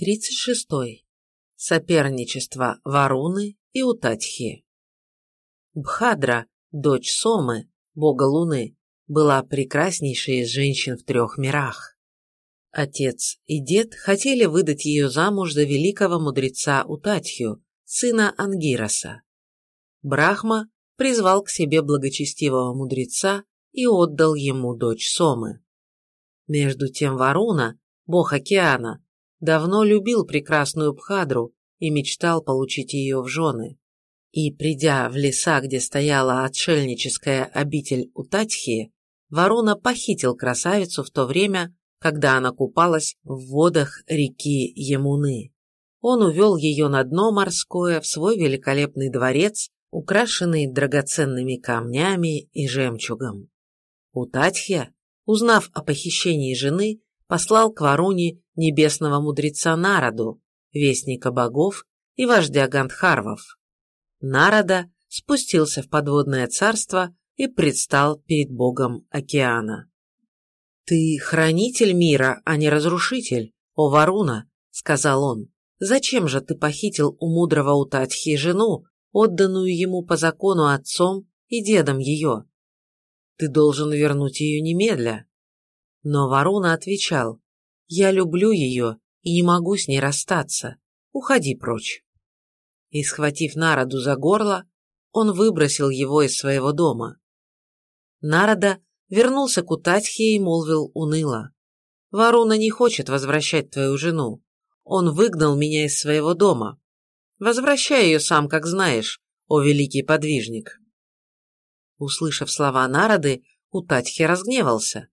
36. Соперничество Варуны и Утатхи. Бхадра, дочь Сомы, бога Луны, была прекраснейшей из женщин в трех мирах. Отец и дед хотели выдать ее замуж за великого мудреца Утатхию, сына Ангираса. Брахма призвал к себе благочестивого мудреца и отдал ему дочь Сомы. Между тем Варуна, бог океана, давно любил прекрасную Бхадру и мечтал получить ее в жены. И, придя в леса, где стояла отшельническая обитель Утатхи, Варуна похитил красавицу в то время, когда она купалась в водах реки Емуны. Он увел ее на дно морское в свой великолепный дворец, украшенный драгоценными камнями и жемчугом. Утатхья, узнав о похищении жены, послал к Варуне небесного мудреца Нараду, вестника богов и вождя Гандхарвов. Нарада спустился в подводное царство и предстал перед богом океана. «Ты хранитель мира, а не разрушитель, о Варуна», — сказал он. «Зачем же ты похитил у мудрого Утатхи жену, отданную ему по закону отцом и дедом ее? Ты должен вернуть ее немедля». Но Варуна отвечал, «Я люблю ее и не могу с ней расстаться. Уходи прочь». И, схватив Нараду за горло, он выбросил его из своего дома. Нарада вернулся к Утатхе и молвил уныло. «Варуна не хочет возвращать твою жену. Он выгнал меня из своего дома. Возвращай ее сам, как знаешь, о великий подвижник». Услышав слова Нарады, Утатхи разгневался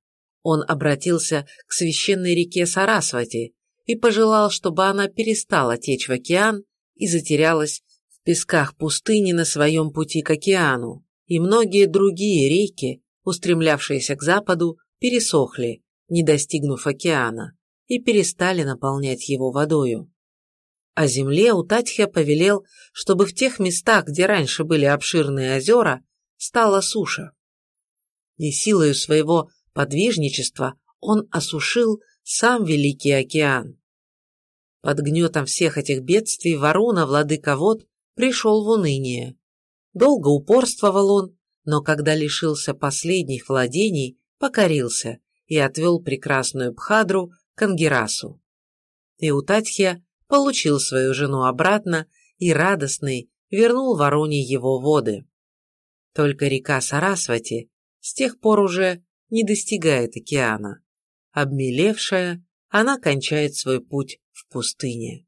он обратился к священной реке Сарасвати и пожелал, чтобы она перестала течь в океан и затерялась в песках пустыни на своем пути к океану, и многие другие реки, устремлявшиеся к западу, пересохли, не достигнув океана, и перестали наполнять его водою. О земле Утатья повелел, чтобы в тех местах, где раньше были обширные озера, стала суша. И силою своего подвижничества он осушил сам Великий океан. Под гнетом всех этих бедствий Варуна, владыка вод, пришел в уныние. Долго упорствовал он, но когда лишился последних владений, покорился и отвел прекрасную Бхадру к Ангерасу. Иутатхия получил свою жену обратно и радостный вернул Варуне его воды. Только река Сарасвати с тех пор уже не достигает океана. Обмелевшая, она кончает свой путь в пустыне.